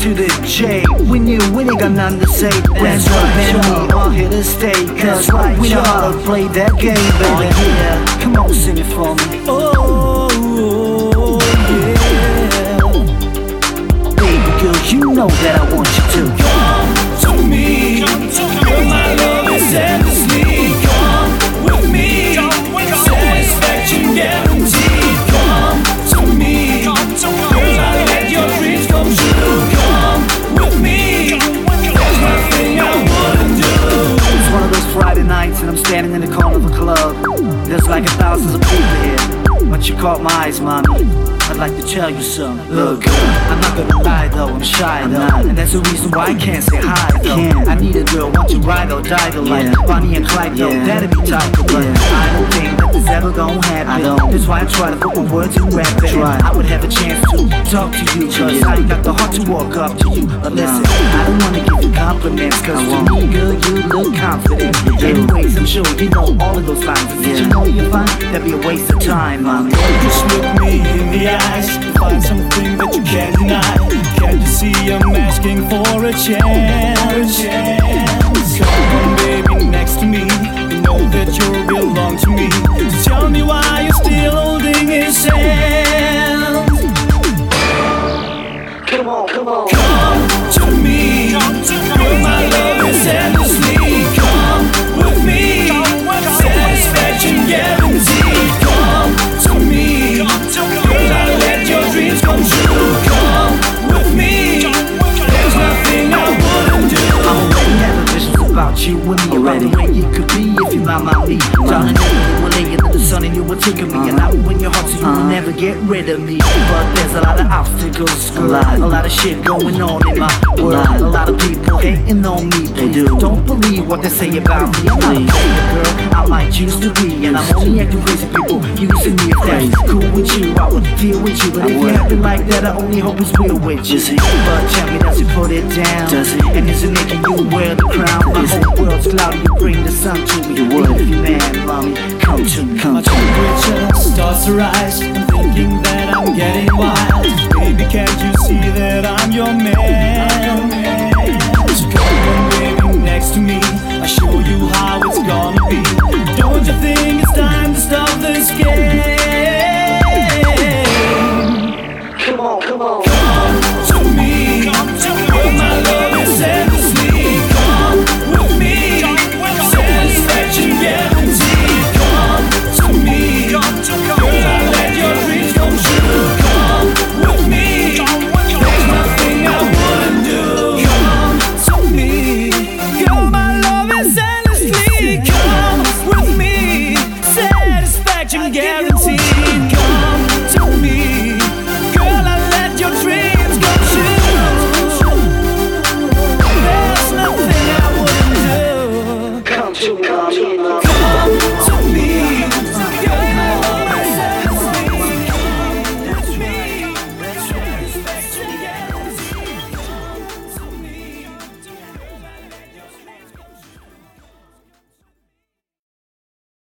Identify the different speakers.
Speaker 1: to the J. When you win, you got nothing to say. That's right, man. We all here to stay. Cause right, we know how to play that game, baby. yeah. Come on, sing it for me. Oh, caught my eyes, mommy. I'd like to tell you something. Look, I'm not gonna lie though, I'm shy though. And that's the reason why I can't say hi though. I need a girl, want to ride or die though. Like Bonnie and Clyde though, that'd be tight. But I don't think that this ever gonna happen. That's why I try to put my words in rap. I would have a chance to talk to you. Cause I ain't got the heart to walk up to you. But listen, I don't wanna give you compliments. Cause to me, girl, you look confident. Sure you know all of those lines. And Did you know you're fine? That'd be a waste of time, mommy.
Speaker 2: Just look me in the eyes. Find something that you can't deny. Can't you see I'm asking for a chance? Come on, baby, next to me. You know that you belong to me. So tell me why
Speaker 1: you with me. About the way you could be if you mind my me Darling, you were laying in the sun and you were taking me. And I will win your heart so you will uh-huh. never get rid of me. But there's a lot of obstacles, lot, a lot of shit going on in my world. A lot of people hating on me, do Don't believe what they say about me I'm not a girl, I might choose to be And I'm only acting crazy people using me If that's cool with you, I would deal with you But if you happen like that, I only hope it's real with you But tell me, does it put it down? Does it? And is it making you wear the crown? My whole world's cloudy, you bring the sun to me You would you man, mommy, come to me
Speaker 2: My temperature starts to rise. I'm thinking that I'm getting wild. Baby, can't you see that I'm your man? Come with